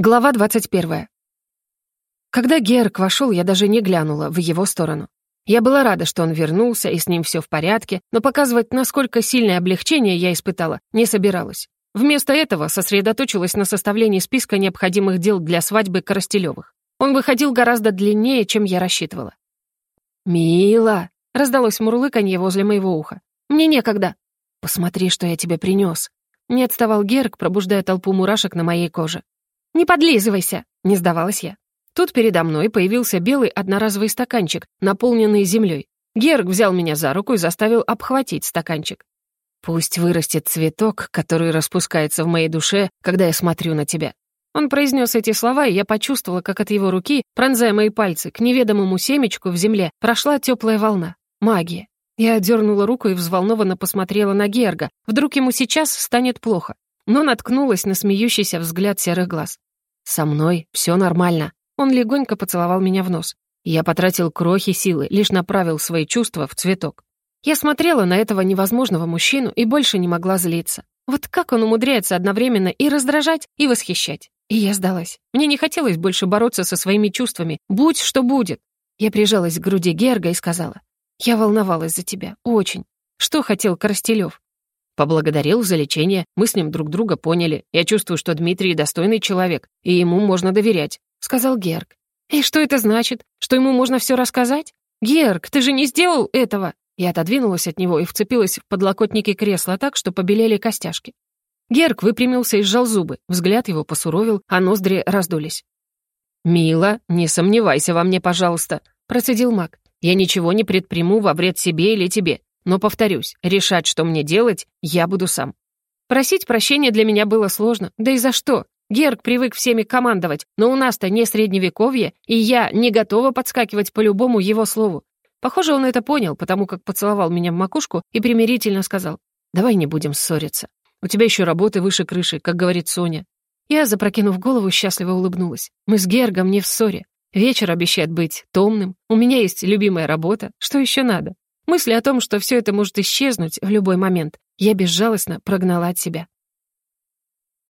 Глава 21. Когда Герк вошел, я даже не глянула в его сторону. Я была рада, что он вернулся, и с ним все в порядке, но показывать, насколько сильное облегчение я испытала, не собиралась. Вместо этого сосредоточилась на составлении списка необходимых дел для свадьбы Коростелевых. Он выходил гораздо длиннее, чем я рассчитывала. «Мила!» — раздалось мурлыканье возле моего уха. «Мне некогда!» «Посмотри, что я тебе принес!» Не отставал Герк, пробуждая толпу мурашек на моей коже. «Не подлизывайся!» — не сдавалась я. Тут передо мной появился белый одноразовый стаканчик, наполненный землей. Герг взял меня за руку и заставил обхватить стаканчик. «Пусть вырастет цветок, который распускается в моей душе, когда я смотрю на тебя». Он произнес эти слова, и я почувствовала, как от его руки, пронзая мои пальцы, к неведомому семечку в земле прошла теплая волна. Магия. Я отдернула руку и взволнованно посмотрела на Герга. Вдруг ему сейчас станет плохо. Но наткнулась на смеющийся взгляд серых глаз. «Со мной все нормально». Он легонько поцеловал меня в нос. Я потратил крохи силы, лишь направил свои чувства в цветок. Я смотрела на этого невозможного мужчину и больше не могла злиться. Вот как он умудряется одновременно и раздражать, и восхищать. И я сдалась. Мне не хотелось больше бороться со своими чувствами. Будь что будет. Я прижалась к груди Герга и сказала. «Я волновалась за тебя. Очень. Что хотел Коростелев? Поблагодарил за лечение, мы с ним друг друга поняли. Я чувствую, что Дмитрий достойный человек, и ему можно доверять», — сказал Герк. «И что это значит? Что ему можно все рассказать? Герк, ты же не сделал этого!» Я отодвинулась от него и вцепилась в подлокотники кресла так, что побелели костяшки. Герк выпрямился и сжал зубы, взгляд его посуровил, а ноздри раздулись. «Мила, не сомневайся во мне, пожалуйста», — процедил маг. «Я ничего не предприму во вред себе или тебе. Но, повторюсь, решать, что мне делать, я буду сам. Просить прощения для меня было сложно. Да и за что? Герк привык всеми командовать, но у нас-то не средневековье, и я не готова подскакивать по любому его слову. Похоже, он это понял, потому как поцеловал меня в макушку и примирительно сказал, «Давай не будем ссориться. У тебя еще работы выше крыши, как говорит Соня». Я, запрокинув голову, счастливо улыбнулась. Мы с Гергом не в ссоре. Вечер обещает быть томным. У меня есть любимая работа. Что еще надо? Мысли о том, что все это может исчезнуть в любой момент, я безжалостно прогнала от себя.